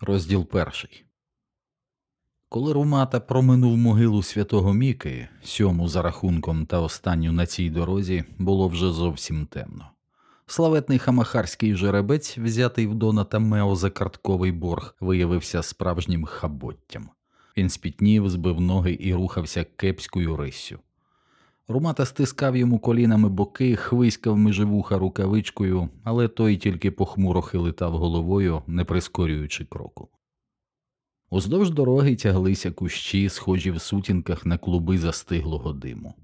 Розділ перший. Коли Румата проминув могилу святого Міки, сьому за рахунком та останню на цій дорозі, було вже зовсім темно. Славетний хамахарський жеребець, взятий в Доната Мео за картковий борг, виявився справжнім хаботтям. Він спітнів, збив ноги і рухався кепською риссю. Румата стискав йому колінами боки, хвиськав межи вуха рукавичкою, але той тільки похмуро хилитав головою, не прискорюючи кроку. Уздовж дороги тяглися кущі, схожі в сутінках на клуби застиглого диму.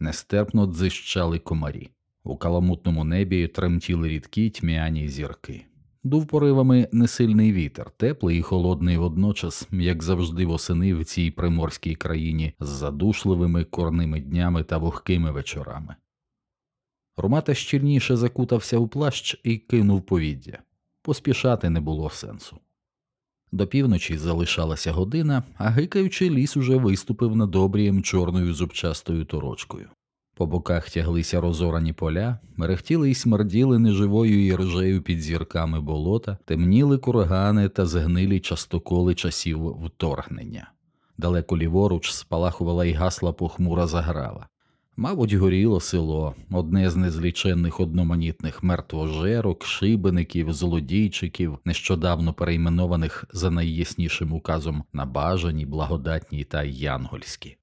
Нестерпно дзищали комарі. У каламутному небі тремтіли рідкі тьмяні зірки. Дув поривами несильний вітер, теплий і холодний водночас, як завжди восени в цій приморській країні, з задушливими корними днями та вогкими вечорами. Ромата щільніше закутався у плащ і кинув повіддя. Поспішати не було сенсу. До півночі залишалася година, а гикаючи ліс уже виступив над обрієм чорною зубчастою торочкою. По боках тяглися розорані поля, мерехтіли й смерділи неживою і ржею під зірками болота, темніли кургани та згнилі частоколи часів вторгнення. Далеко ліворуч спалахувала й гасла похмура заграва. Мабуть, горіло село, одне з незліченних одноманітних мертвожерок, шибеників, злодійчиків, нещодавно перейменованих за найяснішим указом на бажані, благодатні та янгольські.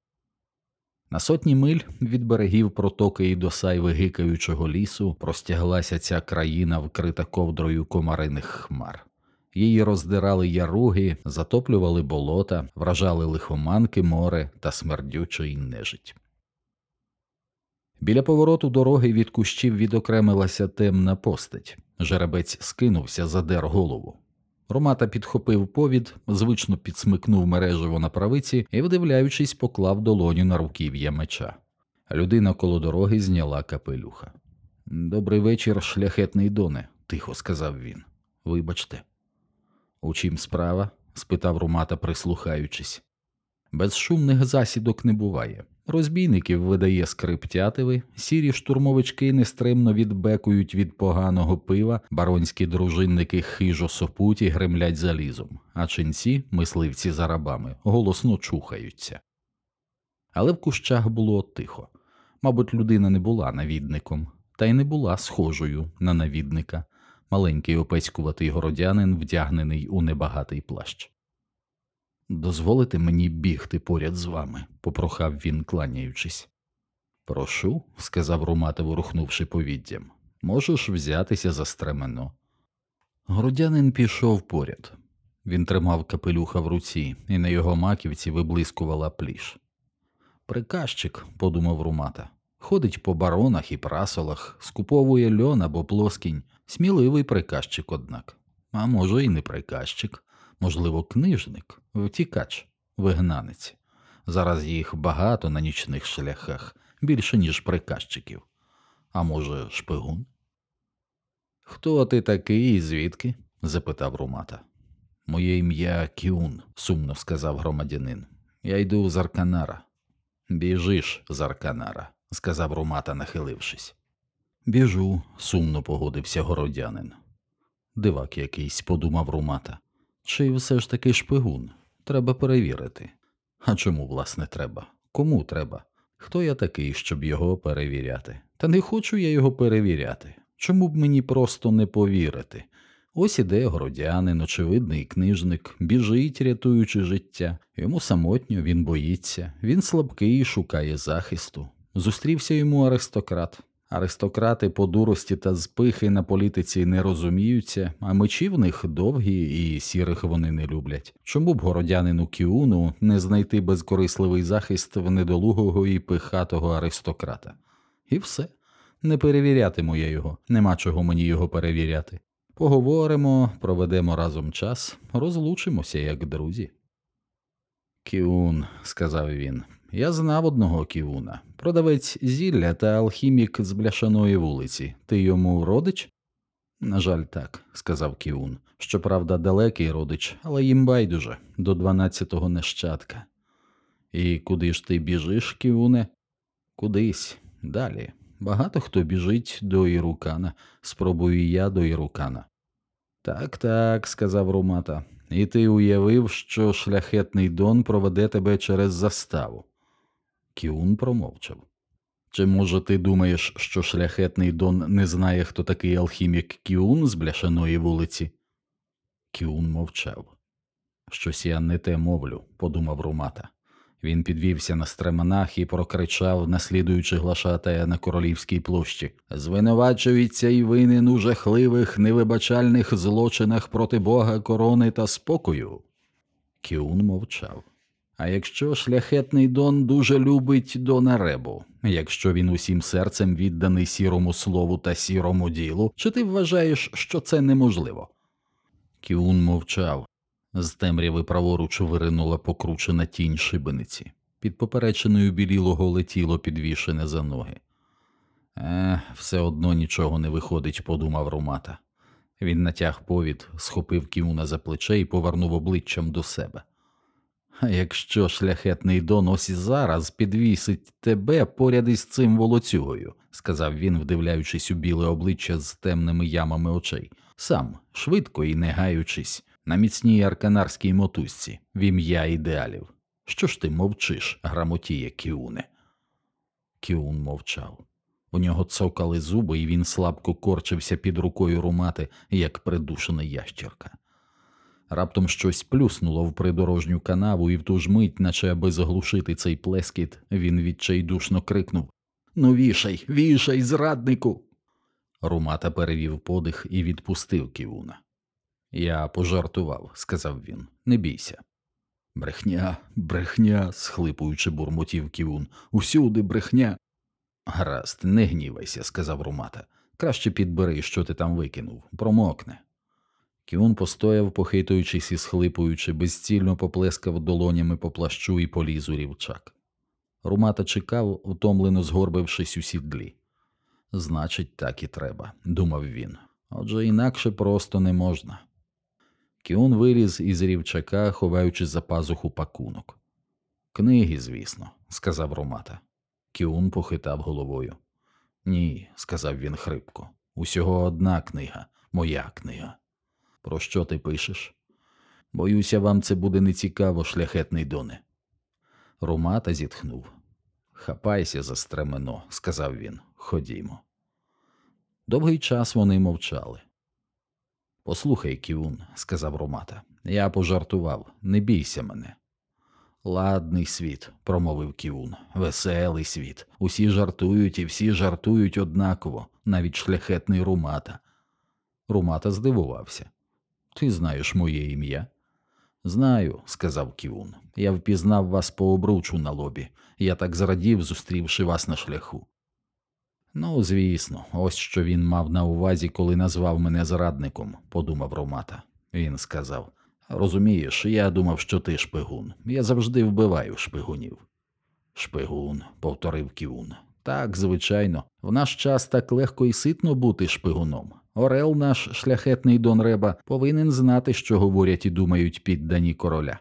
На сотні миль від берегів протоки і до сайви гикаючого лісу простяглася ця країна, вкрита ковдрою комариних хмар. Її роздирали яруги, затоплювали болота, вражали лихоманки море та смердючий нежить. Біля повороту дороги від кущів відокремилася темна постать. Жеребець скинувся, задер голову. Ромата підхопив повід, звично підсмикнув мережево на правиці і, вдивляючись, поклав долоню на руків'я меча. Людина коло дороги зняла капелюха. Добрий вечір, шляхетний доне, тихо сказав він. Вибачте. У чим справа? спитав Ромата, прислухаючись. Безшумних засідок не буває. Розбійників видає скриптятиви, сірі штурмовички нестримно відбекують від поганого пива, баронські дружинники хижо сопуті гремлять залізом, а ченці, мисливці за рабами, голосно чухаються. Але в кущах було тихо. Мабуть, людина не була навідником, та й не була схожою на навідника, маленький опецькуватий городянин, вдягнений у небагатий плащ. Дозволите мені бігти поряд з вами, попрохав він, кланяючись. Прошу, сказав Руматов, рухнувши повіддям, можеш взятися за стремено. Городянин пішов поряд. Він тримав капелюха в руці, і на його маківці виблискувала пліш. Приказчик, подумав Румата, ходить по баронах і прасолах, скуповує льон або плоскінь, сміливий приказчик, однак, а може, і не приказчик можливо, книжник, втікач, вигнанець. Зараз їх багато на нічних шляхах, більше, ніж приказчиків. А може, шпигун? Хто ти такий і звідки? запитав Румата. Моє ім'я Кіун, сумно сказав громадянин. Я йду з Арканара. Біжиш з Арканара, сказав Румата, нахилившись. Біжу, сумно погодився городянин. Дивак якийсь, подумав Румата. Чи все ж таки шпигун? Треба перевірити. А чому, власне, треба? Кому треба? Хто я такий, щоб його перевіряти? Та не хочу я його перевіряти. Чому б мені просто не повірити? Ось іде городянин, очевидний книжник, біжить, рятуючи життя. Йому самотньо, він боїться, він слабкий, шукає захисту. Зустрівся йому аристократ. Аристократи по дурості та спихи на політиці не розуміються, а мечі в них довгі і сірих вони не люблять. Чому б городянину Кіуну не знайти безкорисливий захист в недолугого і пихатого аристократа? І все. Не перевірятиму я його, нема чого мені його перевіряти. Поговоримо, проведемо разом час, розлучимося, як друзі. Кіун, сказав він, я знав одного ківуна, продавець зілля та алхімік з бляшаної вулиці. Ти йому родич? На жаль, так, сказав Кіун. Щоправда, далекий родич, але їм байдуже до дванадцятого нащадка. І куди ж ти біжиш, Кіуне? Кудись далі. Багато хто біжить до Ірукана, спробую я до Ірукана. Так, так, сказав Румата. і ти уявив, що шляхетний Дон проведе тебе через заставу. Кіун промовчав. Чи може ти думаєш, що шляхетний Дон не знає, хто такий алхімік Кіун з бляшаної вулиці? Кіун мовчав. Щось я не те мовлю, подумав Румата. Він підвівся на стременах і прокричав, наслідуючи глашатая на королівській площі. Звинувачується і винен у жахливих, невибачальних злочинах проти Бога, корони та спокою. Кіун мовчав. А якщо шляхетний Дон дуже любить Дона Ребу, якщо він усім серцем відданий сірому слову та сірому ділу, чи ти вважаєш, що це неможливо? Кіун мовчав. З темряви праворуч виринула покручена тінь шибениці. Під поперечиною біліло голе тіло підвішене за ноги. Е, все одно нічого не виходить, подумав Румата. Він натяг повід, схопив Кіуна за плече і повернув обличчям до себе. А якщо шляхетний Дон ось і зараз підвісить тебе поряд із цим волоцюгою, сказав він, вдивляючись у біле обличчя з темними ямами очей, сам, швидко і не гаючись, на міцній арканарській мотузці, в ім'я ідеалів. Що ж ти мовчиш, грамотіє Кіуне? Кіун мовчав. У нього цокали зуби, і він слабко корчився під рукою румати, як придушена ящерка. Раптом щось плюснуло в придорожню канаву, і в ту ж мить, наче аби заглушити цей плескіт, він відчайдушно крикнув Ну, вішай, вішай, зраднику. Румата перевів подих і відпустив ківуна. Я пожартував, сказав він, не бійся. Брехня, брехня, схлипуючи, бурмотів Кіун. Усюди брехня. Гаразд, не гнівайся, сказав Румата. Краще підбери, що ти там викинув, промокне. Кіун постояв, похитуючись і схлипуючи, безцільно поплескав долонями по плащу і у рівчак. Румата чекав, утомлено згорбившись у сідлі. Значить, так і треба, думав він. Отже, інакше просто не можна. Кіун виліз із рівчака, ховаючи за пазуху пакунок. Книги, звісно, сказав Румата. Кіун похитав головою. Ні, сказав він хрипко. Усього одна книга, моя книга. Про що ти пишеш? Боюся, вам це буде нецікаво, шляхетний доне. Румата зітхнув. Хапайся за стремено, сказав він. Ходімо. Довгий час вони мовчали. Послухай, Кіун, сказав Румата, я пожартував, не бійся мене. Ладний світ, промовив Кіун, веселий світ. Усі жартують і всі жартують однаково, навіть шляхетний Румата. Румата здивувався. Ти знаєш моє ім'я? Знаю, сказав Кіун. Я впізнав вас по обручу на лобі. Я так зрадів, зустрівши вас на шляху. Ну, звісно, ось що він мав на увазі, коли назвав мене зрадником, подумав Ромата. Він сказав Розумієш, я думав, що ти шпигун. Я завжди вбиваю шпигунів. Шпигун, повторив Кіун. Так, звичайно, в наш час так легко і ситно бути шпигуном. Орел, наш шляхетний Дон Реба, повинен знати, що говорять і думають піддані короля.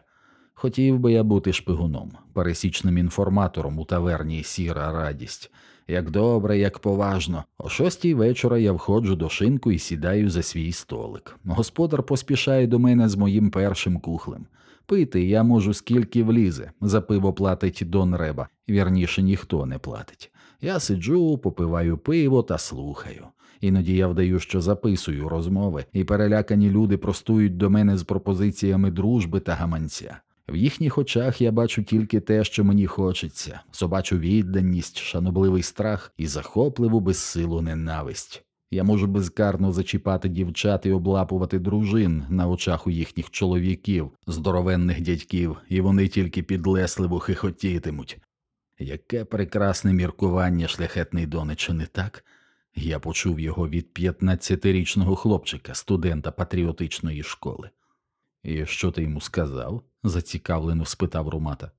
Хотів би я бути шпигуном, пересічним інформатором у таверні сіра радість. Як добре, як поважно. О шостій вечора я входжу до шинку і сідаю за свій столик. Господар поспішає до мене з моїм першим кухлем. Пити я можу скільки влізе, за пиво платить Дон Реба, вірніше ніхто не платить. Я сиджу, попиваю пиво та слухаю. Іноді я вдаю, що записую розмови, і перелякані люди простують до мене з пропозиціями дружби та гаманця. В їхніх очах я бачу тільки те, що мені хочеться, собачу відданість, шанобливий страх і захопливу безсилу ненависть. Я можу безкарно зачіпати дівчат і облапувати дружин на очах у їхніх чоловіків, здоровенних дядьків, і вони тільки підлесливо хихотітимуть. Яке прекрасне міркування, шляхетний донече, не так? Я почув його від 15-річного хлопчика, студента патріотичної школи. І що ти йому сказав? зацікавлено спитав Румата.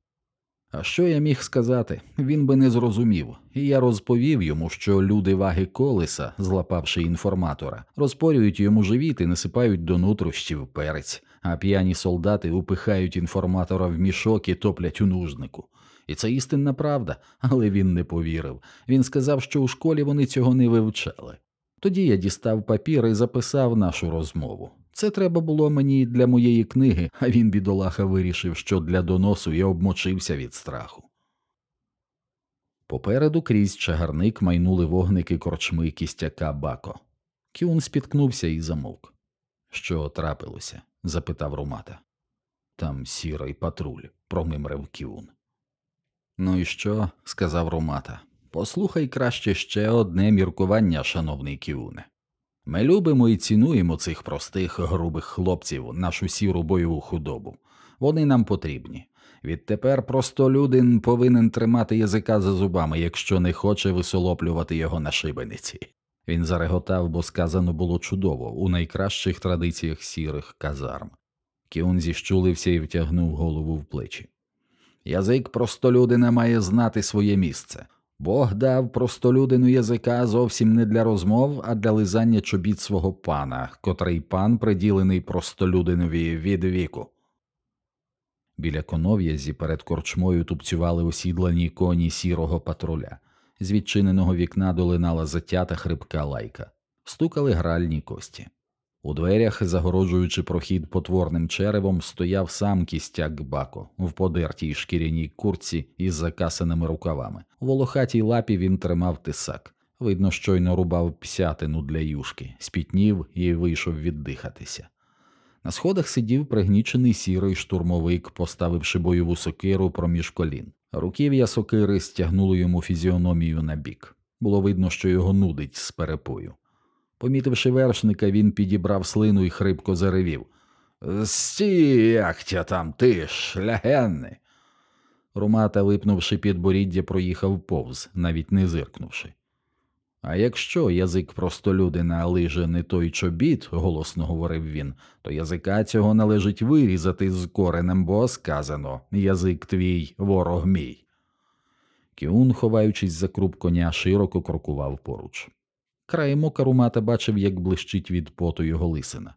А що я міг сказати? Він би не зрозумів, і я розповів йому, що люди ваги колеса, злапавши інформатора, розпорюють йому живіт і насипають до нутрощів перець, а п'яні солдати упихають інформатора в мішок і топлять у нужнику. І це істинна правда, але він не повірив. Він сказав, що у школі вони цього не вивчали. Тоді я дістав папір і записав нашу розмову. Це треба було мені для моєї книги, а він, бідолаха, вирішив, що для доносу я обмочився від страху. Попереду крізь чагарник майнули вогники корчми кістяка Бако. Кіун спіткнувся і замовк. Що трапилося? запитав Румата. Там сірий патруль, промимрив Кіун. Ну і що? сказав Румата. Послухай краще ще одне міркування, шановний Кіуне. Ми любимо і цінуємо цих простих грубих хлопців, нашу сіру бойову худобу. Вони нам потрібні. Відтепер простолюдин повинен тримати язика за зубами, якщо не хоче висолоплювати його на шибениці. Він зареготав, бо сказано було чудово у найкращих традиціях сірих казарм. Кіун зіщулився і втягнув голову в плечі. Язик простолюдина має знати своє місце. Бог дав простолюдину язика зовсім не для розмов, а для лизання чобіт свого пана, котрий пан приділений простолюдинові від віку. Біля конов'язі перед корчмою тупцювали осідлані коні сірого патруля. З відчиненого вікна долинала затята хрипка лайка, стукали гральні кості. У дверях, загороджуючи прохід потворним черевом, стояв сам кістяк бако в подертій шкіряній курці із закасаними рукавами. У волохатій лапі він тримав тисак. Видно, щойно рубав псятину для юшки, спітнів і вийшов віддихатися. На сходах сидів пригнічений сірий штурмовик, поставивши бойову сокиру проміж колін. Руків'я сокири стягнуло йому фізіономію на бік. Було видно, що його нудить з перепою. Помітивши вершника, він підібрав слину і хрипко заревів. Стій, там, ти шлягенний. Румата, випнувши підборіддя, проїхав повз, навіть не зиркнувши. А якщо язик простолюдина лиже не той чобіт, голосно говорив він, то язика цього належить вирізати з коренем, бо сказано язик твій, ворог мій. Кіун, ховаючись за круп коня, широко крокував поруч. Краєм ока Румата бачив, як блищить від поту його лисина.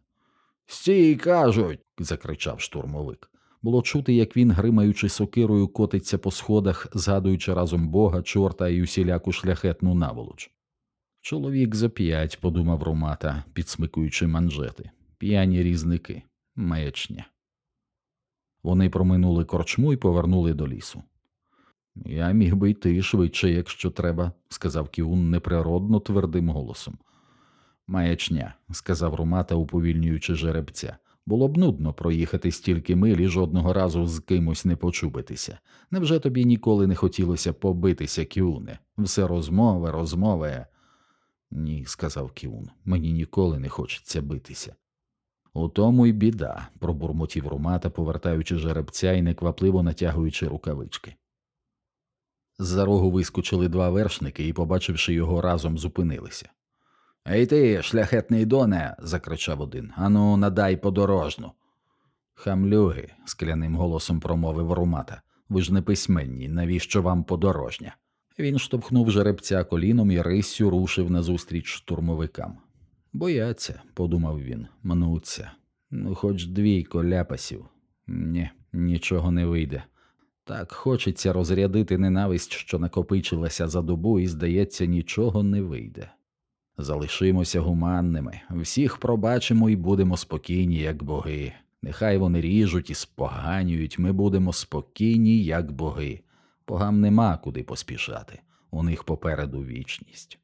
Стій, кажуть. закричав штурмовик. Було чути, як він, гримаючи сокирою, котиться по сходах, згадуючи разом бога, чорта і усіляку шляхетну наволоч. Чоловік за п'ять, подумав Румата, підсмикуючи манжети, п'яні різники, маячня. Вони проминули корчму і повернули до лісу. Я міг би йти швидше, якщо треба, сказав Кіун неприродно твердим голосом. Маячня, сказав Румата, уповільнюючи жеребця. Було б нудно проїхати стільки миль і жодного разу з кимось не почубитися. Невже тобі ніколи не хотілося побитися, Кіуне? Все розмови, розмови. Ні, сказав Кіун, мені ніколи не хочеться битися. У тому й біда, пробурмотів Румата, повертаючи жеребця і неквапливо натягуючи рукавички. З-за рогу вискочили два вершники і, побачивши його, разом зупинилися. Ей ти, шляхетний доне, закричав один. Ану, надай подорожну. Хамлюги, скляним голосом промовив Румата. Ви ж не письменні, навіщо вам подорожня? Він штовхнув жеребця коліном і риссю рушив назустріч штурмовикам. Бояться, подумав він, мнуться. Ну, хоч двійко ляпасів. Ні, нічого не вийде. Так хочеться розрядити ненависть, що накопичилася за добу, і, здається, нічого не вийде. Залишимося гуманними, всіх пробачимо і будемо спокійні, як боги. Нехай вони ріжуть і споганюють, ми будемо спокійні, як боги. Богам нема куди поспішати, у них попереду вічність.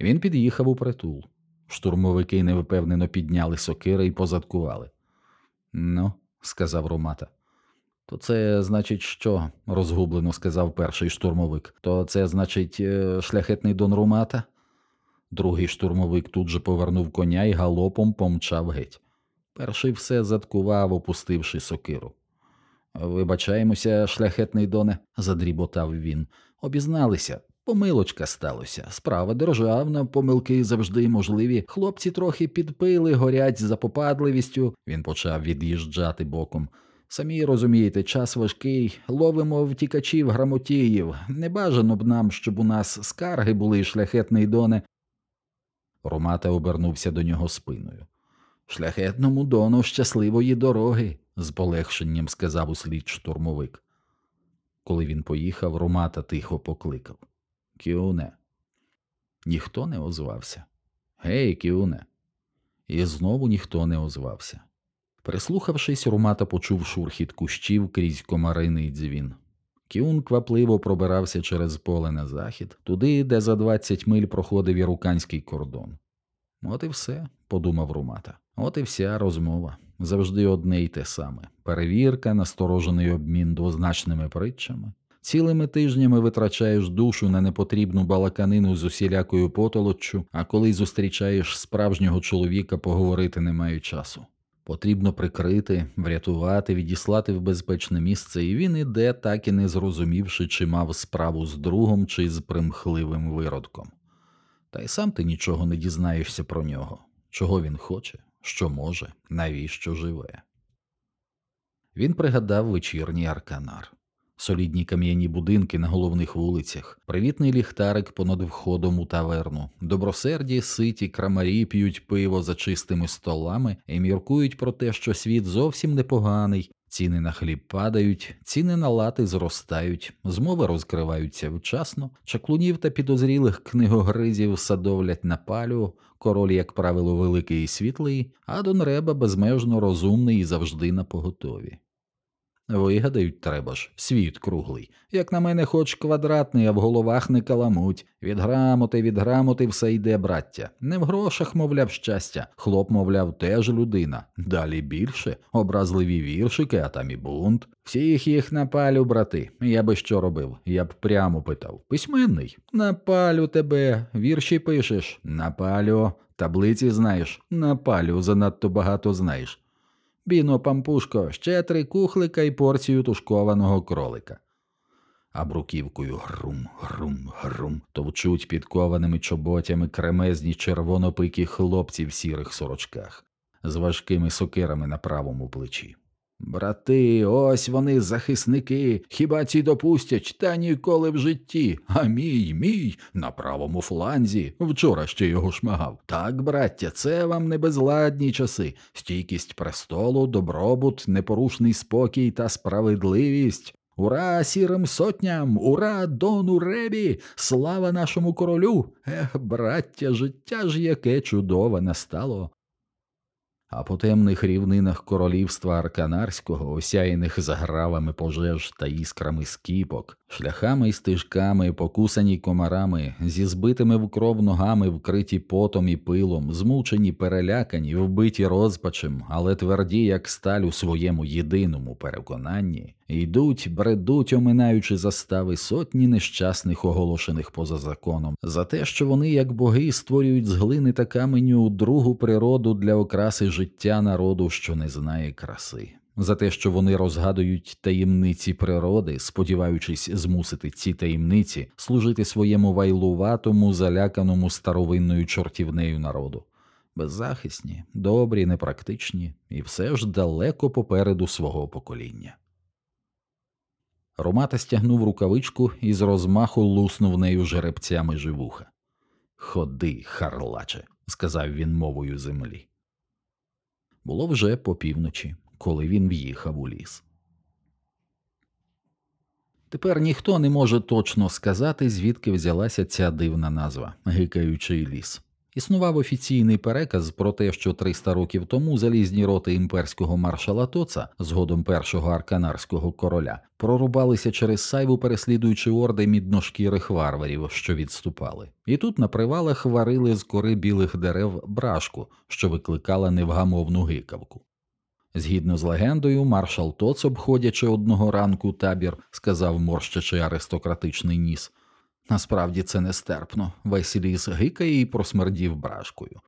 Він під'їхав у притул. Штурмовики невпевнено підняли сокири і позадкували. Ну, сказав Ромата. То це значить, що? розгублено сказав перший штурмовик. То це значить, е, шляхетний дон Румата? Другий штурмовик тут же повернув коня і галопом помчав геть. Перший все заткував, опустивши сокиру. Вибачаємося, шляхетний доне, задріботав він. Обізналися. Помилочка сталося. Справа державна, помилки завжди можливі. Хлопці трохи підпили, горять за попадливістю. Він почав від'їжджати боком. Самі розумієте, час важкий, ловимо втікачів грамотіїв. Не бажано б нам, щоб у нас скарги були, шляхетний доне. Ромата обернувся до нього спиною. Шляхетному дону щасливої дороги, з полегшенням сказав услід штурмовик. Коли він поїхав, Ромата тихо покликав Кіуне. Ніхто не озвався. Гей, Кіуне. і знову ніхто не озвався. Прислухавшись, Румата почув шурхіт кущів крізь комариний дзвін. Кюн квапливо пробирався через поле на захід, туди, де за 20 миль проходив іруканський кордон. От і все, подумав Румата. От і вся розмова. Завжди одне й те саме перевірка, насторожений обмін двозначними притчами. Цілими тижнями витрачаєш душу на непотрібну балаканину з усілякою потолоччю, а коли зустрічаєш справжнього чоловіка, поговорити немає часу. Потрібно прикрити, врятувати, відіслати в безпечне місце, і він іде, так і не зрозумівши, чи мав справу з другом, чи з примхливим виродком. Та й сам ти нічого не дізнаєшся про нього, чого він хоче, що може, навіщо живе. Він пригадав вечірній арканар солідні кам'яні будинки на головних вулицях, привітний ліхтарик понад входом у таверну, добросерді, ситі крамарі п'ють пиво за чистими столами і міркують про те, що світ зовсім непоганий. Ціни на хліб падають, ціни на лати зростають, змови розкриваються вчасно, чаклунів та підозрілих книгогризів садовлять на палю, король, як правило, великий і світлий, а Донреба безмежно розумний і завжди на поготові. Вигадають треба ж, світ круглий. Як на мене, хоч квадратний, а в головах не каламуть. Від грамоти, від грамоти все йде, браття. Не в грошах, мовляв, щастя. Хлоп, мовляв, теж людина. Далі більше, образливі віршики, а там і бунт. Всіх їх напалю, брати. Я би що робив? Я б прямо питав. Письменний. Напалю тебе, вірші пишеш, напалю, таблиці знаєш, напалю, занадто багато знаєш. Біно, пампушко, ще три кухлика і порцію тушкованого кролика. А бруківкою грум, грум, грум товчуть підкованими чоботями кремезні червонопикі хлопці в сірих сорочках з важкими сокирами на правому плечі. Брати, ось вони захисники, хіба ці допустять та ніколи в житті, а мій, мій, на правому фланзі, вчора ще його шмагав. Так, браття, це вам не безладні часи, стійкість престолу, добробут, непорушний спокій та справедливість. Ура сірим сотням, ура дону ребі, слава нашому королю. Ех, браття, життя ж яке чудове настало а по темних рівнинах королівства Арканарського, осяяних загравами пожеж та іскрами скіпок, шляхами й стежками, покусані комарами, зі збитими в кров ногами, вкриті потом і пилом, змучені, перелякані, вбиті розпачем, але тверді, як сталь у своєму єдиному переконанні, йдуть, бредуть, оминаючи застави сотні нещасних, оголошених поза законом, за те, що вони, як боги, створюють з глини та каменю другу природу для окраси життя народу, що не знає краси за те, що вони розгадують таємниці природи, сподіваючись змусити ці таємниці служити своєму вайлуватому, заляканому старовинною чортівнею народу. Беззахисні, добрі, непрактичні і все ж далеко попереду свого покоління. Ромата стягнув рукавичку і з розмаху луснув нею жеребцями живуха. Ходи, харлаче, сказав він мовою землі. Було вже по півночі коли він в'їхав у ліс. Тепер ніхто не може точно сказати, звідки взялася ця дивна назва гикаючий ліс. Існував офіційний переказ про те, що 300 років тому залізні роти імперського маршала Тоца, згодом першого арканарського короля, прорубалися через сайву, переслідуючи орди мідношкірих варварів, що відступали, і тут на привалах варили з кори білих дерев брашку, що викликала невгамовну гикавку. Згідно з легендою, маршал Тоц, обходячи одного ранку табір, сказав морщачи аристократичний ніс. Насправді це нестерпно, весь ліс гикає і просмердів брашкою.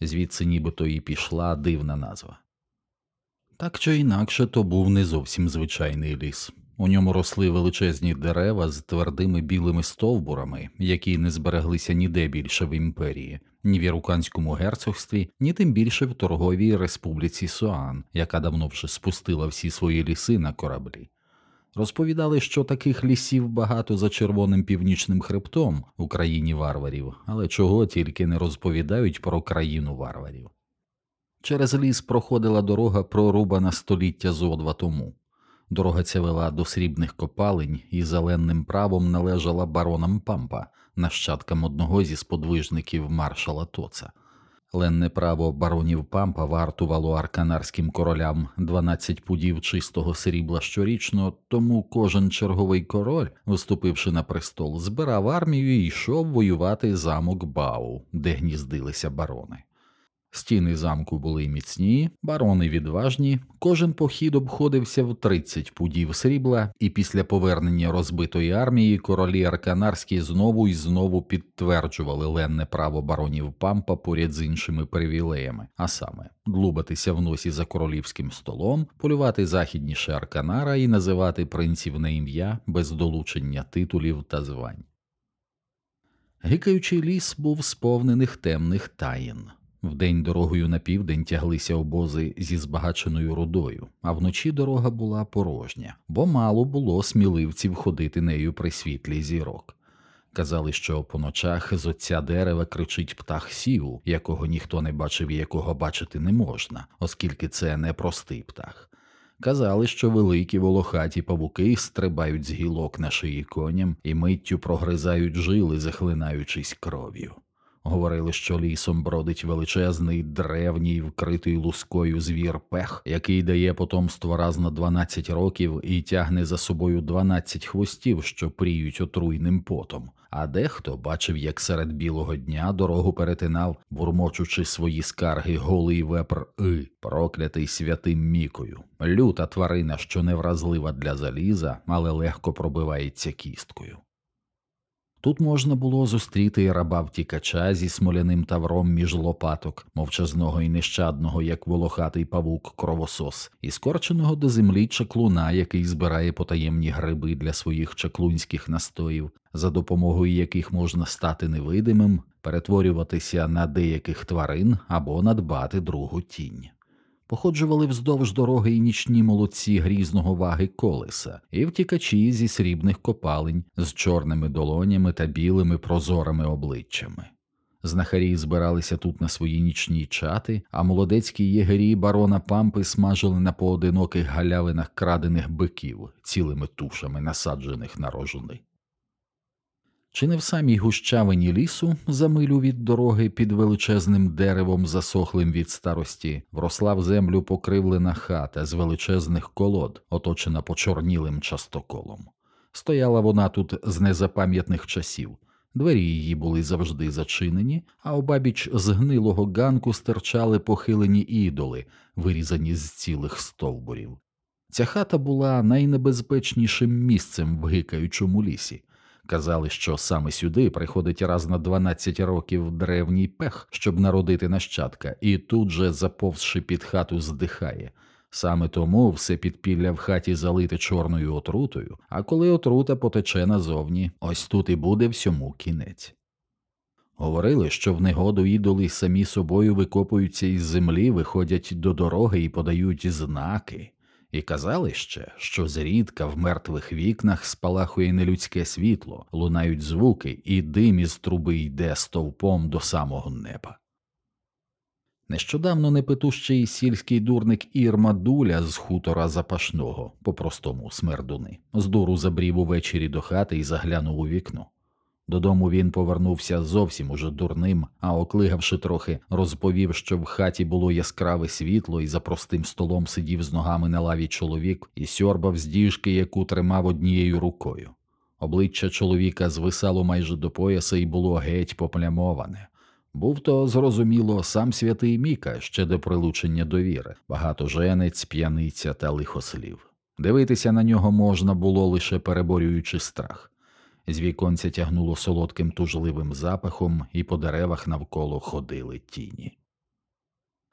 Звідси нібито і пішла дивна назва. Так чи інакше то був не зовсім звичайний ліс. У ньому росли величезні дерева з твердими білими стовбурами, які не збереглися ніде більше в імперії, ні в Іруканському герцогстві, ні тим більше в торговій республіці Суан, яка давно вже спустила всі свої ліси на кораблі. Розповідали, що таких лісів багато за червоним північним хребтом у країні варварів, але чого тільки не розповідають про країну варварів. Через ліс проходила дорога прорубана століття зо два тому. Дорога ця вела до срібних копалень і зеленим правом належала баронам пампа, нащадкам одного зі сподвижників маршала Тоца. Ленне право баронів пампа вартувало арканарським королям 12 пудів чистого срібла щорічно, тому кожен черговий король, вступивши на престол, збирав армію і йшов воювати замок Бау, де гніздилися барони. Стіни замку були міцні, барони відважні, кожен похід обходився в 30 пудів срібла, і після повернення розбитої армії королі Арканарські знову і знову підтверджували ленне право баронів пампа поряд з іншими привілеями, а саме длубатися в носі за королівським столом, полювати західніше Арканара і називати принців на ім'я без долучення титулів та звань. Гикаючий ліс був сповнених темних таїн. Вдень дорогою на південь тяглися обози зі збагаченою рудою, а вночі дорога була порожня, бо мало було сміливців ходити нею при світлі зірок. Казали, що по ночах з отця дерева кричить птах сіву, якого ніхто не бачив і якого бачити не можна, оскільки це не простий птах. Казали, що великі волохаті павуки стрибають з гілок на шиї коням і миттю прогризають жили, захлинаючись кров'ю. Говорили, що лісом бродить величезний, древній, вкритий лускою звір пех, який дає потомство раз на 12 років і тягне за собою 12 хвостів, що пріють отруйним потом. А дехто бачив, як серед білого дня дорогу перетинав, бурмочучи свої скарги голий вепр И, проклятий святим мікою, люта тварина, що невразлива для заліза, але легко пробивається кісткою. Тут можна було зустріти раба втікача зі смоляним тавром між лопаток, мовчазного і нещадного, як волохатий павук кровосос, і скорченого до землі чаклуна, який збирає потаємні гриби для своїх чаклунських настоїв, за допомогою яких можна стати невидимим, перетворюватися на деяких тварин або надбати другу тінь походжували вздовж дороги і нічні молодці грізного ваги колеса, і втікачі зі срібних копалень з чорними долонями та білими прозорими обличчями. Знахарі збиралися тут на свої нічні чати, а молодецькі єгері барона пампи смажили на поодиноких галявинах крадених биків, цілими тушами, насаджених на рожуни. Чи не в самій гущавині лісу, за милю від дороги під величезним деревом, засохлим від старості, вросла в землю покривлена хата з величезних колод, оточена почорнілим частоколом. Стояла вона тут з незапам'ятних часів. Двері її були завжди зачинені, а обабіч згнилого ганку стирчали похилені ідоли, вирізані з цілих стовбурів. Ця хата була найнебезпечнішим місцем в гикаючому лісі. Казали, що саме сюди приходить раз на 12 років древній пех, щоб народити нащадка, і тут же, заповзши під хату, здихає. Саме тому все підпілля в хаті залите чорною отрутою, а коли отрута потече назовні, ось тут і буде всьому кінець. Говорили, що в негоду ідоли самі собою викопуються із землі, виходять до дороги і подають знаки і казали ще, що зрідка в мертвих вікнах спалахує нелюдське світло, лунають звуки, і дим із труби йде стовпом до самого неба. Нещодавно непетущий сільський дурник Ірма Дуля з хутора запашного, по простому смердуни, з забрів увечері до хати і заглянув у вікно. Додому він повернувся зовсім уже дурним, а оклигавши трохи, розповів, що в хаті було яскраве світло, і за простим столом сидів з ногами на лаві чоловік і сьорбав з діжки, яку тримав однією рукою. Обличчя чоловіка звисало майже до пояса і було геть поплямоване. Був то, зрозуміло, сам святий Міка ще до прилучення довіри, багатоженець, п'яниця та лихослів. Дивитися на нього можна було лише переборюючи страх. З віконця тягнуло солодким тужливим запахом, і по деревах навколо ходили тіні.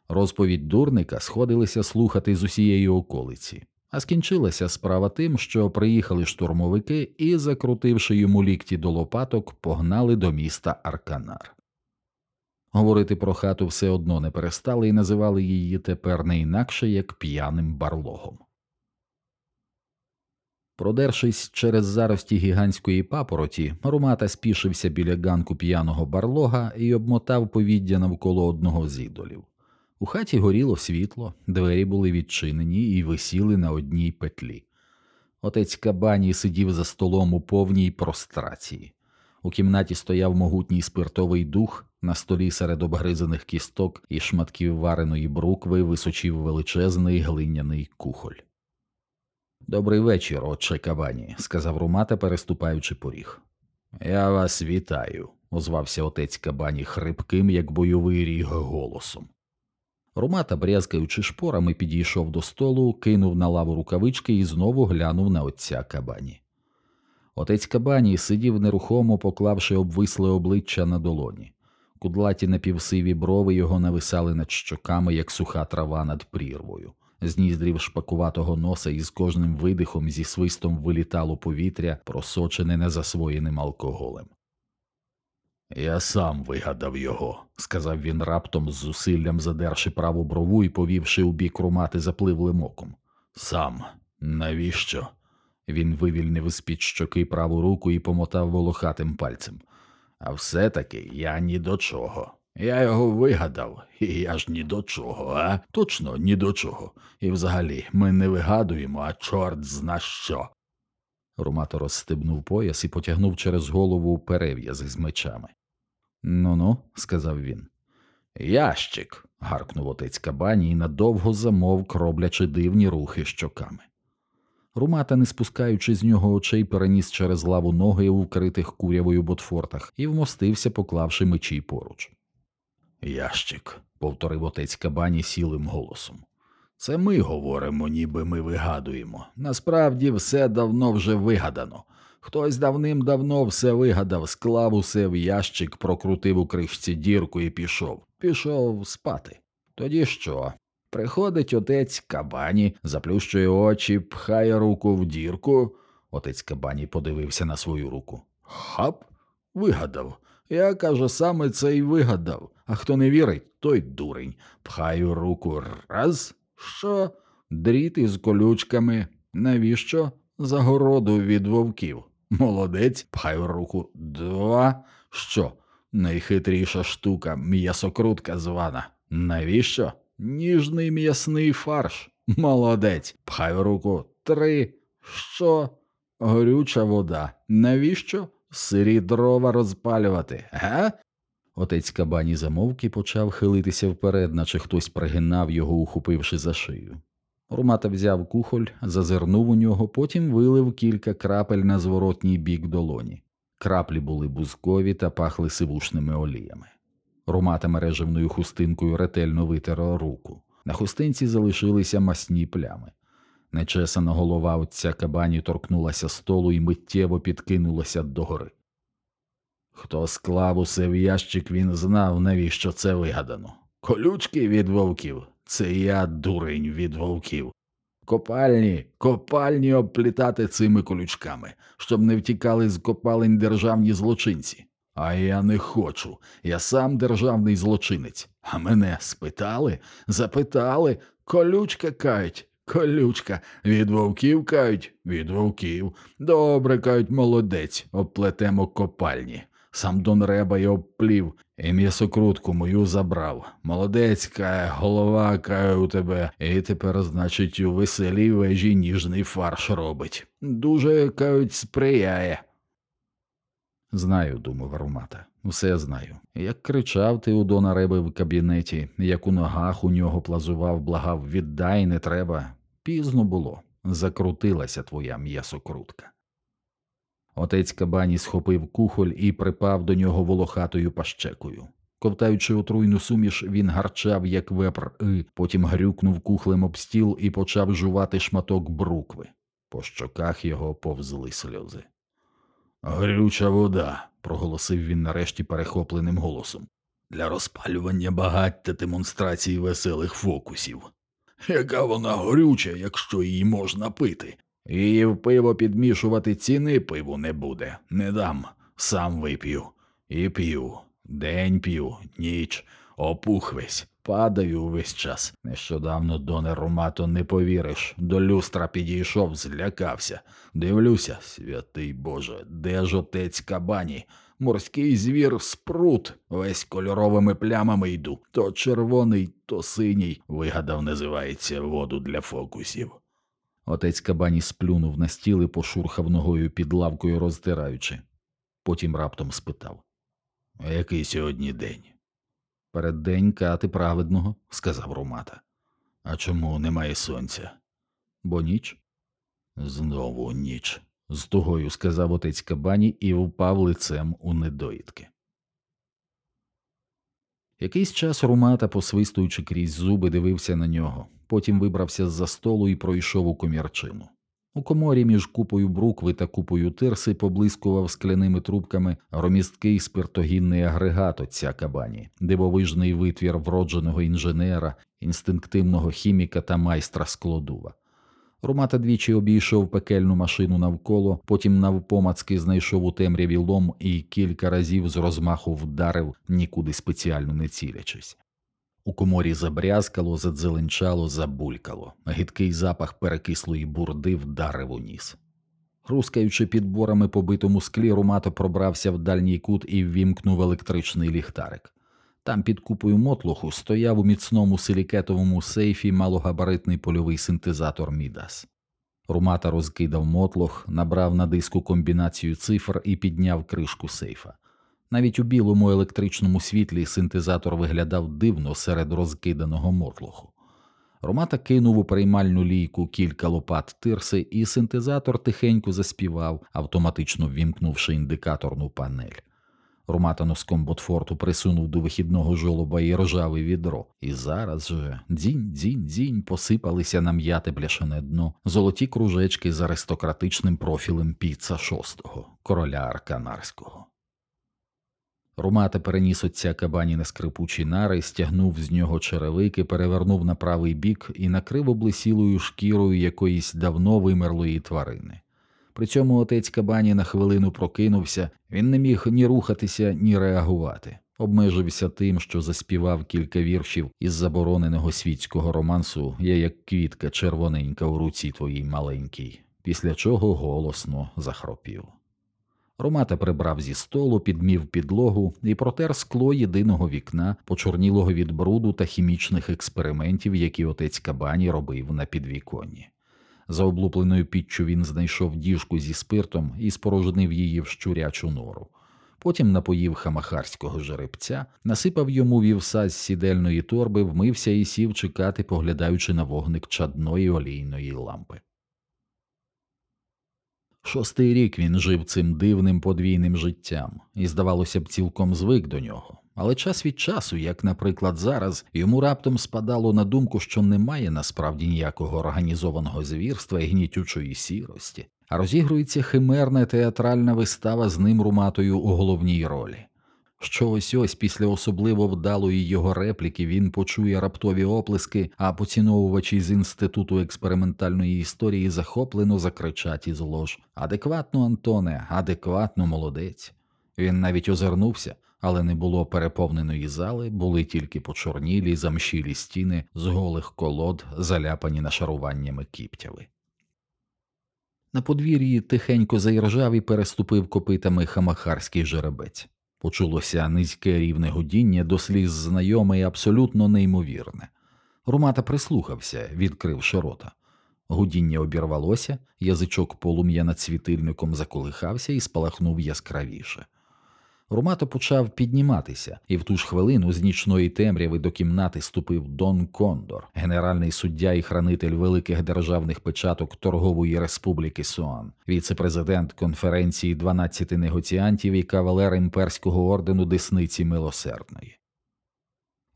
Розповідь дурника сходилися слухати з усієї околиці, а скінчилася справа тим, що приїхали штурмовики і, закрутивши йому лікті до лопаток, погнали до міста Арканар. Говорити про хату все одно не перестали і називали її тепер не інакше як п'яним барлогом. Продершись через зарості гігантської папороті, Румата спішився біля ганку п'яного барлога і обмотав повіддя навколо одного з ідолів. У хаті горіло світло, двері були відчинені і висіли на одній петлі. Отець Кабані сидів за столом у повній прострації. У кімнаті стояв могутній спиртовий дух, На столі серед обгризаних кісток і шматків вареної брукви височив величезний глиняний кухоль. Добрий вечір, отче Кабані, сказав Румата, переступаючи поріг. Я вас вітаю, озвався отець Кабані хрипким, як бойовий ріг голосом. Румата, брязкаючи шпорами, підійшов до столу, кинув на лаву рукавички і знову глянув на отця Кабані. Отець Кабані сидів нерухомо, поклавши обвисле обличчя на долоні. Кудлаті напівсиві брови його нависали над щоками, як суха трава над прірвою. З ніздрів шпакуватого носа із кожним видихом зі свистом вилітало повітря, просочене незасвоєним алкоголем. Я сам вигадав його, сказав він раптом з зусиллям задерши праву брову і повівши у бік румати запливлим оком. Сам, навіщо? Він вивільнив з під щоки праву руку і помотав волохатим пальцем. А все таки я ні до чого. Я його вигадав, і я ж ні до чого, а точно ні до чого. І взагалі ми не вигадуємо, а чорт зна що. Румато розстебнув пояс і потягнув через голову перев'яз із мечами. Ну ну, сказав він. Ящик. гаркнув отець кабані і надовго замовк, роблячи дивні рухи щоками. Румата, не спускаючи з нього очей, переніс через лаву ноги у вкритих курявою ботфортах і вмостився, поклавши мечі поруч. Ящик, повторив отець кабані сілим голосом. Це ми говоримо, ніби ми вигадуємо. Насправді все давно вже вигадано. Хтось давним-давно все вигадав, склав усе в ящик, прокрутив у кришці дірку і пішов. Пішов спати. Тоді що? Приходить отець кабані, заплющує очі, пхає руку в дірку. Отець кабані подивився на свою руку. Хап, вигадав. Я каже, саме це й вигадав. А хто не вірить, той дурень. Пхаю руку раз. Що? Дріт із колючками. Навіщо? Загороду від вовків. Молодець, пхаю руку два. Що? Найхитріша штука, м'ясокрутка звана. Навіщо? Ніжний м'ясний фарш. Молодець, пхаю руку три. Що? Горюча вода. Навіщо? Сирі дрова розпалювати, га? Отець кабані замовк і почав хилитися вперед, наче хтось пригинав його, ухопивши за шию. Румата взяв кухоль, зазирнув у нього, потім вилив кілька крапель на зворотній бік долоні. Краплі були бузкові та пахли сивушними оліями. Румата мережевною хустинкою ретельно витер руку. На хустинці залишилися масні плями. Нечесана голова отця кабані торкнулася столу і миттєво підкинулася догори. Хто склав усе в ящик, він знав, навіщо це вигадано. Колючки від вовків це я дурень від вовків. Копальні, копальні обплітати цими колючками, щоб не втікали з копалень державні злочинці. А я не хочу. Я сам державний злочинець. А мене спитали, запитали, колючка кають, колючка, від вовків кають, від вовків. Добре кають, молодець, обплетемо копальні. Сам Дон Реба й обплів, і м'ясокрутку мою забрав. Молодець кає, голова кає у тебе, і тепер, значить, у веселій вежі ніжний фарш робить. Дуже кають сприяє. Знаю, думав Румата, все знаю. Як кричав ти у Дона Реби в кабінеті, як у ногах у нього плазував, благав віддай не треба. Пізно було, закрутилася твоя м'ясокрутка. Отець Кабані схопив кухоль і припав до нього волохатою пащекою. Ковтаючи отруйну суміш, він гарчав, як вепр, і потім грюкнув кухлем об стіл і почав жувати шматок брукви. По щоках його повзли сльози. Горюча вода, проголосив він нарешті перехопленим голосом. Для розпалювання багаття демонстрації веселих фокусів. Яка вона горюча, якщо її можна пити? Її в пиво підмішувати ціни пиву не буде. Не дам, сам вип'ю. І п'ю. День п'ю, ніч, опух весь, падаю увесь час. Нещодавно, доне Румато, не повіриш. До люстра підійшов, злякався. Дивлюся, святий Боже, де ж отець кабані? Морський звір спрут, весь кольоровими плямами йду. То червоний, то синій, вигадав, називається воду для фокусів. Отець Кабані сплюнув на стіл і пошурхав ногою під лавкою, роззираючись. Потім раптом спитав Який сьогодні день? Переддень Кати Праведного, сказав Румата. А чому немає сонця? Бо ніч? Знову ніч, з тугою сказав отець Кабані і впав лицем у недоїдки. Якийсь час Румата, посвистуючи крізь зуби, дивився на нього, потім вибрався з за столу і пройшов у комірчину. У коморі між купою брукви та купою тирси поблискував скляними трубками ромісткий спиртогінний агрегат отця кабані, дивовижний витвір вродженого інженера, інстинктивного хіміка та майстра складува. Ромата двічі обійшов пекельну машину навколо, потім навпомацки знайшов у темряві лом і кілька разів з розмаху вдарив, нікуди спеціально не цілячись. У коморі забрязкало, задзеленчало, забулькало, гидкий запах перекислої бурди вдарив у ніс. Рускаючи підборами по битому склі, Румато пробрався в дальній кут і ввімкнув електричний ліхтарик. Там під купою мотлоху стояв у міцному силікетовому сейфі малогабаритний польовий синтезатор Мідас. Румата розкидав мотлох, набрав на диску комбінацію цифр і підняв кришку сейфа. Навіть у білому електричному світлі синтезатор виглядав дивно серед розкиданого мотлоху. Ромата кинув у приймальну лійку кілька лопат тирси, і синтезатор тихенько заспівав, автоматично ввімкнувши індикаторну панель. Ромата носком Ботфорту присунув до вихідного жолоба і рожаве відро, і зараз же дзінь, дзінь, дзінь посипалися на м'яте бляшане дно, золоті кружечки з аристократичним профілем піца шостого, короля Арканарського. Румата переніс отця кабані на скрипучі нари, стягнув з нього черевики, перевернув на правий бік і накрив облесілою шкірою якоїсь давно вимерлої тварини. При цьому отець кабані на хвилину прокинувся, він не міг ні рухатися, ні реагувати, обмежився тим, що заспівав кілька віршів із забороненого світського романсу Я як квітка червоненька у руці твоїй маленькій, після чого голосно захропів. Ромата прибрав зі столу, підмів підлогу і протер скло єдиного вікна, почорнілого від бруду та хімічних експериментів, які отець Кабані робив на підвіконні. За облупленою піччю він знайшов діжку зі спиртом і спорожнив її в щурячу нору. Потім напоїв хамахарського жеребця, насипав йому вівса з сідельної торби, вмився і сів чекати, поглядаючи на вогник чадної олійної лампи. Шостий рік він жив цим дивним подвійним життям і, здавалося б, цілком звик до нього. Але час від часу, як, наприклад, зараз, йому раптом спадало на думку, що немає насправді ніякого організованого звірства і гнітючої сірості, а розігрується химерна театральна вистава з ним руматою у головній ролі. Що ось ось після особливо вдалої його репліки він почує раптові оплески, а поціновувачі з інституту експериментальної історії захоплено закричать із лож. Адекватно, Антоне, адекватно, молодець. Він навіть озирнувся, але не було переповненої зали, були тільки почорнілі, замшілі стіни з голих колод, заляпані нашаруваннями кіптяви. На подвір'ї тихенько заіржав і переступив копитами хамахарський жеребець. Почулося низьке рівне гудіння до сліз знайоме і абсолютно неймовірне. Румата прислухався, відкривши рота. Гудіння обірвалося, язичок полум'я над світильником заколихався і спалахнув яскравіше. Ромато почав підніматися, і в ту ж хвилину з нічної темряви до кімнати ступив Дон Кондор, генеральний суддя і хранитель великих державних печаток Торгової Республіки Суан, віце-президент конференції 12 негоціантів і кавалер імперського ордену Десниці Милосердної.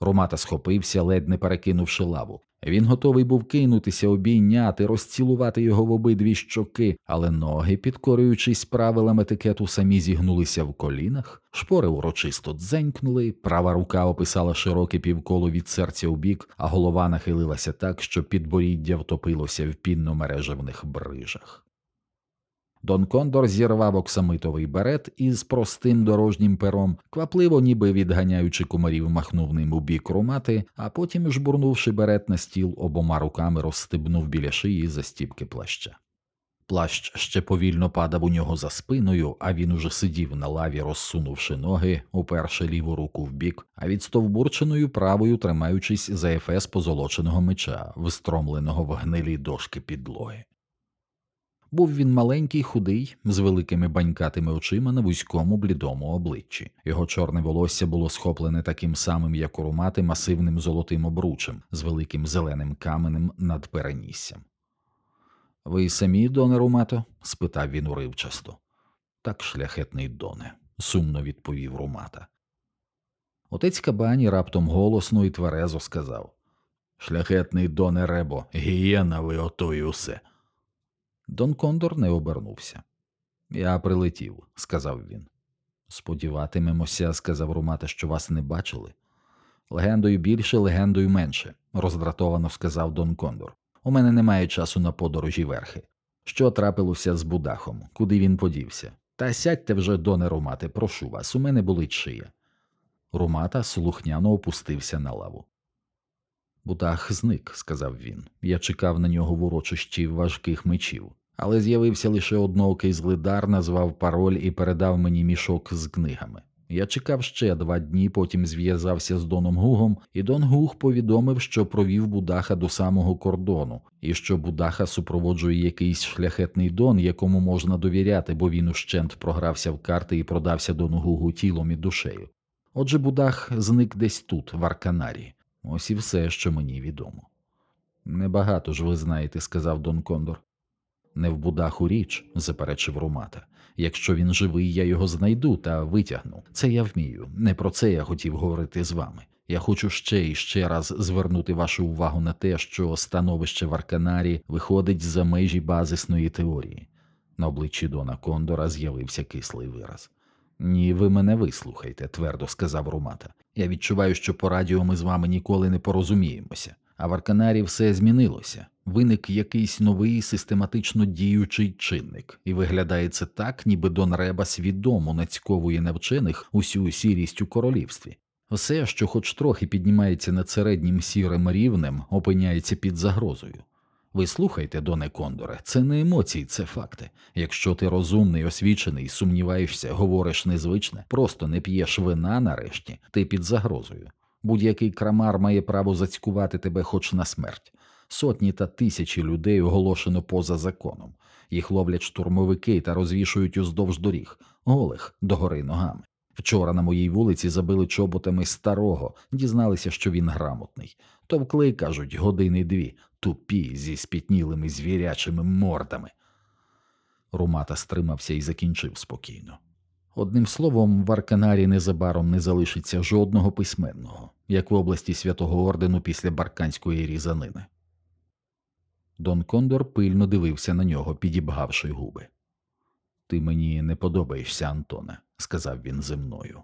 Ромата схопився, ледь не перекинувши лаву. Він готовий був кинутися, обійняти, розцілувати його в обидві щоки, але ноги, підкорюючись правилам етикету, самі зігнулися в колінах, шпори урочисто дзенькнули, права рука описала широке півколо від серця у бік, а голова нахилилася так, що підборіддя втопилося в пінно мережевних брижах. Дон Кондор зірвав оксамитовий берет із простим дорожнім пером, квапливо, ніби відганяючи кумарів, махнув ним у бік румати, а потім, жбурнувши берет на стіл, обома руками розстебнув біля шиї застіпки плаща. Плащ ще повільно падав у нього за спиною, а він уже сидів на лаві, розсунувши ноги, уперши ліву руку в бік, а від стовбурченою правою тримаючись за ефес позолоченого меча, встромленого в гнилі дошки підлоги. Був він маленький, худий, з великими банькатими очима на вузькому блідому обличчі. Його чорне волосся було схоплене таким самим, як у румати, масивним золотим обручем з великим зеленим каменем над переніссям. Ви самі, доне Румато? спитав він уривчасто. Так, шляхетний доне, сумно відповів Румата. Отець Кабані раптом голосно і тверезо сказав Шляхетний доне Ребо, гієна ви ото й усе. Дон Кондор не обернувся. Я прилетів, сказав він. Сподіватимемося, сказав Румата, що вас не бачили. Легендою більше, легендою менше, роздратовано сказав Дон Кондор. У мене немає часу на подорожі верхи. Що трапилося з Будахом? Куди він подівся? Та сядьте вже, доне Румате, прошу вас, у мене болить шия. Румата слухняно опустився на лаву. Будах зник, сказав він. Я чекав на нього в урочищі важких мечів, але з'явився лише одноокий злидар, назвав пароль і передав мені мішок з книгами. Я чекав ще два дні, потім зв'язався з Доном Гугом, і Дон Гуг повідомив, що провів Будаха до самого кордону, і що Будаха супроводжує якийсь шляхетний Дон, якому можна довіряти, бо він ущент програвся в карти і продався Дону Гугу тілом і душею. Отже, Будах зник десь тут, в Арканарі. Ось і все, що мені відомо. Небагато ж ви знаєте, сказав Дон Кондор. Не в Будаху річ, заперечив Румата. Якщо він живий, я його знайду та витягну. Це я вмію. Не про це я хотів говорити з вами. Я хочу ще і ще раз звернути вашу увагу на те, що становище в Арканарі виходить за межі базисної теорії. На обличчі Дона Кондора з'явився кислий вираз. Ні, ви мене вислухайте, твердо сказав Румата. Я відчуваю, що по радіо ми з вами ніколи не порозуміємося, а в Арканарі все змінилося. Виник якийсь новий систематично діючий чинник, і виглядає це так, ніби Дон Реба свідомо нацьковує навчених усю сірість у королівстві. Все, що хоч трохи піднімається над середнім сірим рівнем, опиняється під загрозою. Ви слухайте, Доне Кондоре, це не емоції, це факти. Якщо ти розумний, освічений, сумніваєшся, говориш незвичне, просто не п'єш вина нарешті, ти під загрозою. Будь-який крамар має право зацькувати тебе хоч на смерть. Сотні та тисячі людей оголошено поза законом. Їх ловлять штурмовики та розвішують уздовж доріг, голих догори ногами. Вчора на моїй вулиці забили чоботами старого, дізналися, що він грамотний. Товкли, кажуть, години дві, тупі зі спітнілими звірячими мордами. Румата стримався і закінчив спокійно. Одним словом, в Арканарі незабаром не залишиться жодного письменного, як в області святого ордену після барканської різанини. Дон Кондор пильно дивився на нього, підібгавши губи. Ти мені не подобаєшся, Антоне, сказав він земною.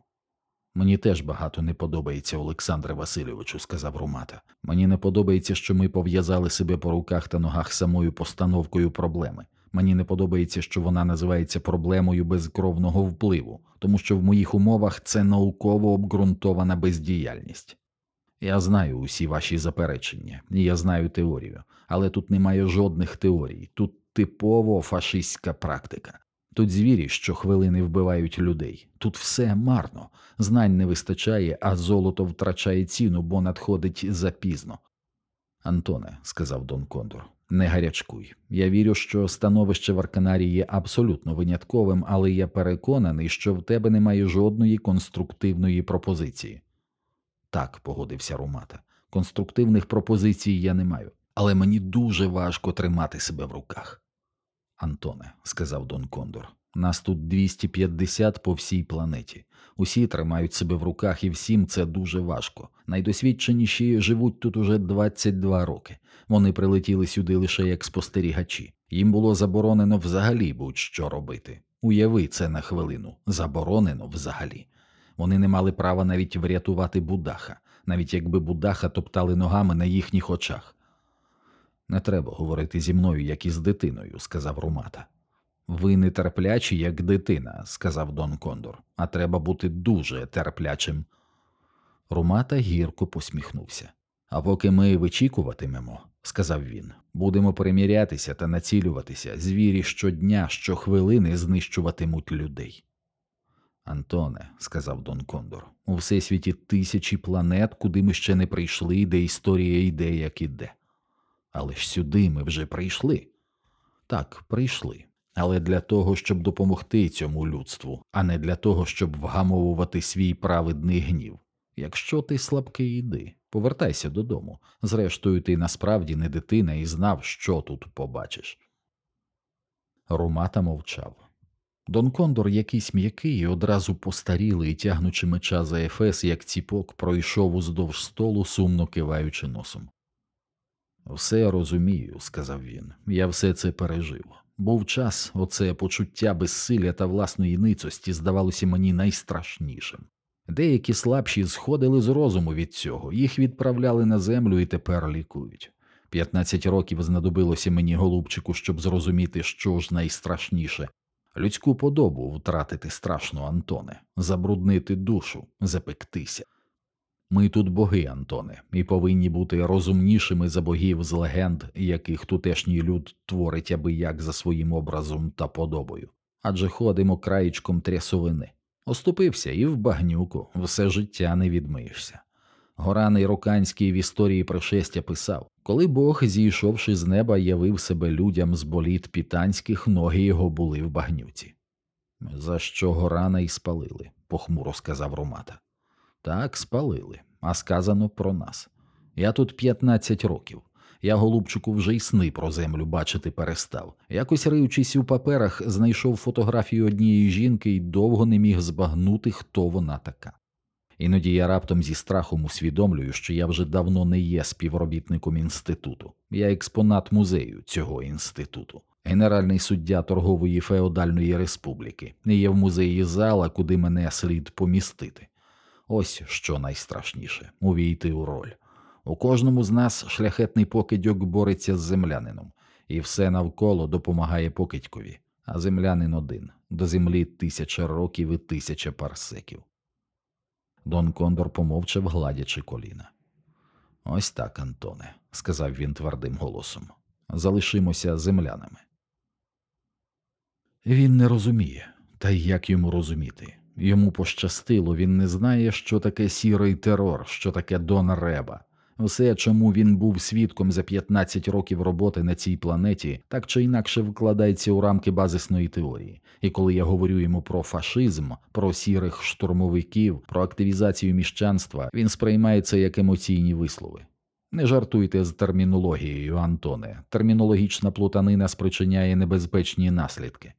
Мені теж багато не подобається, Олександре Васильовичу, сказав Румата. Мені не подобається, що ми пов'язали себе по руках та ногах самою постановкою проблеми. Мені не подобається, що вона називається проблемою безкровного впливу, тому що в моїх умовах це науково обґрунтована бездіяльність. Я знаю усі ваші заперечення, і я знаю теорію, але тут немає жодних теорій, тут типово фашистська практика. Тут звірі щохвилини вбивають людей. Тут все марно, знань не вистачає, а золото втрачає ціну, бо надходить запізно. Антоне, сказав Дон Кондор, не гарячкуй. Я вірю, що становище в Арканарі є абсолютно винятковим, але я переконаний, що в тебе немає жодної конструктивної пропозиції. Так, погодився Румата. Конструктивних пропозицій я не маю, але мені дуже важко тримати себе в руках. Антоне, сказав Дон Кондор, нас тут 250 по всій планеті. Усі тримають себе в руках, і всім це дуже важко. Найдосвідченіші живуть тут уже 22 роки. Вони прилетіли сюди лише як спостерігачі. Їм було заборонено взагалі будь-що робити. Уяви це на хвилину. Заборонено взагалі. Вони не мали права навіть врятувати Будаха, навіть якби Будаха топтали ногами на їхніх очах. Не треба говорити зі мною, як із дитиною, сказав Румата. Ви не терплячі, як дитина, сказав Дон Кондор, а треба бути дуже терплячим. Румата гірко посміхнувся. А поки ми вичікуватимемо, сказав він, будемо примірятися та націлюватися, звірі щодня, щохвилини знищуватимуть людей. Антоне, сказав Дон Кондор, у всесвіті тисячі планет, куди ми ще не прийшли, де історія йде, як іде. Але ж сюди ми вже прийшли. Так, прийшли. Але для того, щоб допомогти цьому людству, а не для того, щоб вгамовувати свій праведний гнів. Якщо ти слабкий, іди, повертайся додому. Зрештою, ти насправді не дитина і знав, що тут побачиш. Румата мовчав. Дон Кондор, якийсь м'який, одразу постарілий, тягнучи меча за ефес, як ціпок, пройшов уздовж столу, сумно киваючи носом. Все розумію, сказав він, я все це пережив. Був час, оце почуття безсилля та власної ницості здавалося мені найстрашнішим. Деякі слабші сходили з розуму від цього, їх відправляли на землю і тепер лікують. П'ятнадцять років знадобилося мені, голубчику, щоб зрозуміти, що ж найстрашніше людську подобу втратити страшно, Антоне, забруднити душу, запектися. Ми тут боги, Антоне, і повинні бути розумнішими за богів з легенд, яких тутешній люд творить аби як за своїм образом та подобою. Адже ходимо краєчком трясовини. Оступився і в багнюку, все життя не відмиєшся. Гораний Роканський в історії пришестя писав коли Бог, зійшовши з неба, явив себе людям з боліт пітанських, ноги його були в багнюці. За що Горана й спалили, похмуро сказав Ромата. Так, спалили, а сказано про нас. Я тут 15 років. Я, голубчику, вже й сни про землю бачити перестав. Якось риючись у паперах, знайшов фотографію однієї жінки і довго не міг збагнути, хто вона така. Іноді я раптом зі страхом усвідомлюю, що я вже давно не є співробітником інституту, я експонат музею цього інституту, генеральний суддя торгової феодальної республіки, є в музеї зала, куди мене слід помістити. Ось що найстрашніше увійти у роль. У кожному з нас шляхетний покидьок бореться з землянином, і все навколо допомагає покидькові, а землянин один до землі тисяча років і тисяча парсеків. Дон Кондор помовчав, гладячи коліна. Ось так, Антоне, сказав він твердим голосом. Залишимося землянами. Він не розуміє, та й як йому розуміти. Йому пощастило, він не знає, що таке сірий терор, що таке Дон Реба. Все, чому він був свідком за 15 років роботи на цій планеті, так чи інакше вкладається у рамки базисної теорії. І коли я говорю йому про фашизм, про сірих штурмовиків, про активізацію міщанства, він сприймає це як емоційні вислови. Не жартуйте з термінологією, Антоне. Термінологічна плутанина спричиняє небезпечні наслідки.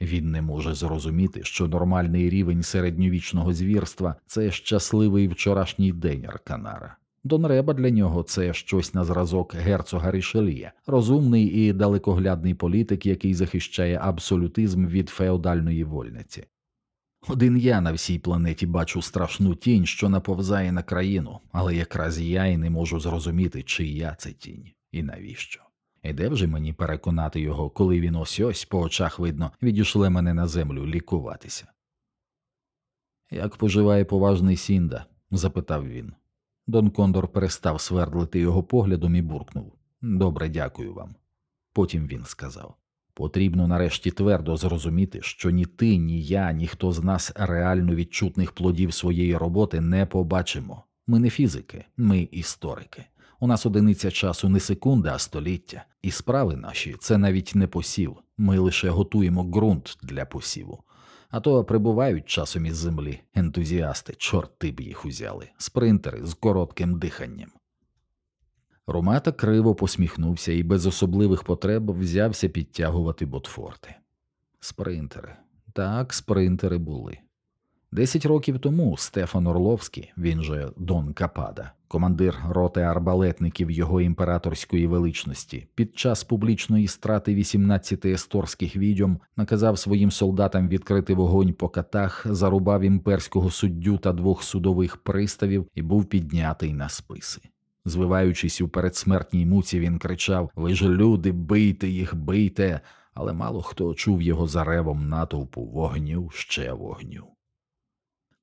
Він не може зрозуміти, що нормальний рівень середньовічного звірства це щасливий вчорашній день Арканара. Донреба для нього це щось на зразок герцога Рішелія, розумний і далекоглядний політик, який захищає абсолютизм від феодальної вольниці. Один я на всій планеті бачу страшну тінь, що наповзає на країну, але якраз я і не можу зрозуміти, чия це тінь і навіщо. І де вже мені переконати його, коли він ось ось по очах видно відійшле мене на землю лікуватися. Як поживає поважний Сінда? запитав він. Дон Кондор перестав свердлити його поглядом і буркнув Добре, дякую вам. Потім він сказав потрібно нарешті твердо зрозуміти, що ні ти, ні я, ніхто з нас реально відчутних плодів своєї роботи не побачимо. Ми не фізики, ми історики. У нас одиниця часу не секунда, а століття, і справи наші це навіть не посів. Ми лише готуємо ґрунт для посіву. А то прибувають часом із землі ентузіасти, чорти б їх узяли, спринтери з коротким диханням. Ромата криво посміхнувся і без особливих потреб взявся підтягувати ботфорти. Спринтери. Так, спринтери були. Десять років тому Стефан Орловський, він же Дон Капада, командир роти арбалетників його імператорської величності, під час публічної страти 18 есторських відьом наказав своїм солдатам відкрити вогонь по катах, зарубав імперського суддю та двох судових приставів і був піднятий на списи. Звиваючись у передсмертній муці, він кричав Ви ж люди, бийте їх, бийте, але мало хто чув його за ревом натовпу вогню ще вогню.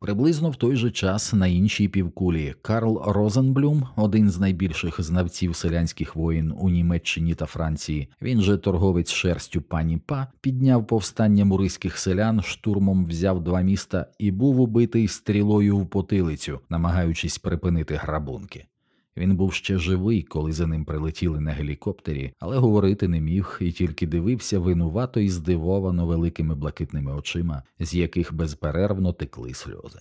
Приблизно в той же час на іншій півкулі Карл Розенблюм, один з найбільших знавців селянських воєн у Німеччині та Франції, він же торговець шерстю пані Па, підняв повстання муриських селян, штурмом взяв два міста і був убитий стрілою в потилицю, намагаючись припинити грабунки. Він був ще живий, коли за ним прилетіли на гелікоптері, але говорити не міг і тільки дивився винувато і здивовано великими блакитними очима, з яких безперервно текли сльози.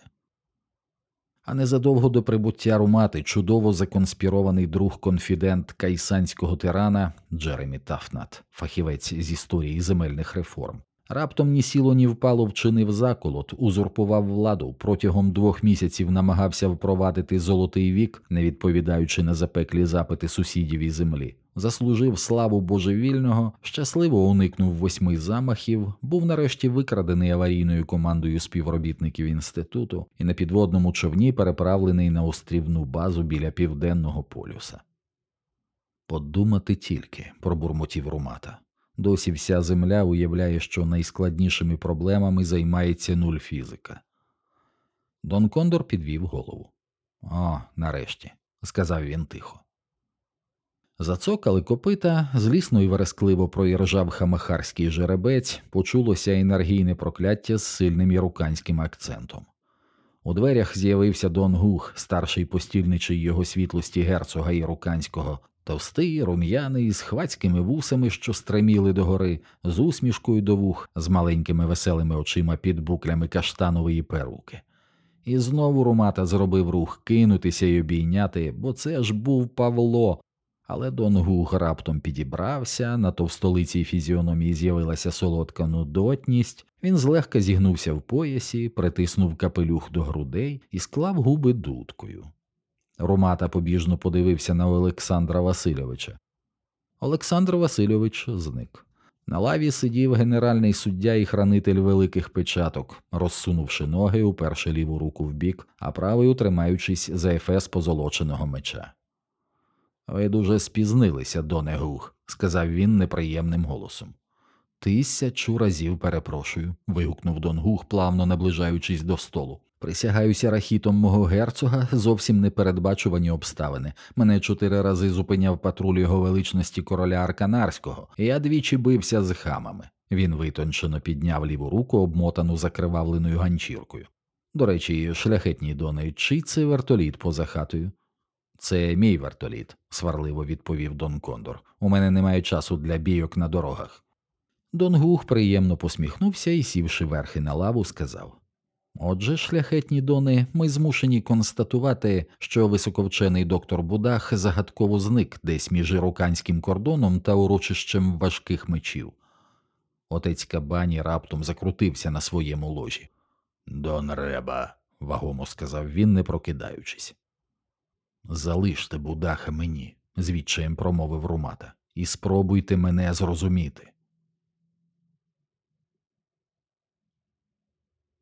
А незадовго до прибуття румати чудово законспірований друг конфідент кайсанського тирана Джеремі Тафнат, фахівець з історії земельних реформ. Раптом ні сіло, ні впало вчинив заколот, узурпував владу, протягом двох місяців намагався впровадити золотий вік, не відповідаючи на запеклі запити сусідів і землі. Заслужив славу божевільного, щасливо уникнув восьми замахів, був нарешті викрадений аварійною командою співробітників інституту і на підводному човні переправлений на острівну базу біля південного полюса. Подумати тільки, пробурмотів Румата. Досі вся земля уявляє, що найскладнішими проблемами займається нуль фізика. Дон Кондор підвів голову. О, нарешті, сказав він тихо. Зацокали копита, злісно і верескливо проіржав хамахарський жеребець, почулося енергійне прокляття з сильним іруканським акцентом. У дверях з'явився Дон Гух, старший постільничий його світлості герцога іруканського, Товстий, рум'яний, з хвацькими вусами, що стреміли догори, з усмішкою до вух, з маленькими веселими очима під буклями каштанової перуки. І знову Румата зробив рух кинутися й обійняти, бо це ж був Павло. Але Дон Гуг раптом підібрався, на товстолицій фізіономії з'явилася солодка нудотність, він злегка зігнувся в поясі, притиснув капелюх до грудей і склав губи дудкою. Ромата побіжно подивився на Олександра Васильовича. Олександр Васильович зник. На лаві сидів генеральний суддя і хранитель великих печаток, розсунувши ноги, уперши ліву руку в бік, а правою тримаючись за ефес позолоченого меча. Ви дуже спізнилися, доне Гух», – сказав він неприємним голосом. Тисячу разів перепрошую. вигукнув Дон Гух, плавно наближаючись до столу. Присягаюся рахітом мого герцога зовсім непередбачувані обставини. Мене чотири рази зупиняв патруль його величності короля Арканарського, я двічі бився з хамами. Він витончено підняв ліву руку, обмотану закривавленою ганчіркою. До речі, шляхетній дони, чий це вертоліт поза хатою? Це мій вертоліт, сварливо відповів Дон Кондор. У мене немає часу для бійок на дорогах. Дон Гух приємно посміхнувся і, сівши верхи на лаву, сказав Отже, шляхетні дони, ми змушені констатувати, що високовчений доктор Будах загадково зник десь між іроканським кордоном та урочищем важких мечів. Отець Кабані раптом закрутився на своєму ложі. Дон Реба, вагомо сказав він, не прокидаючись. Залиште Будаха мені, звідчаєм промовив Румата, і спробуйте мене зрозуміти.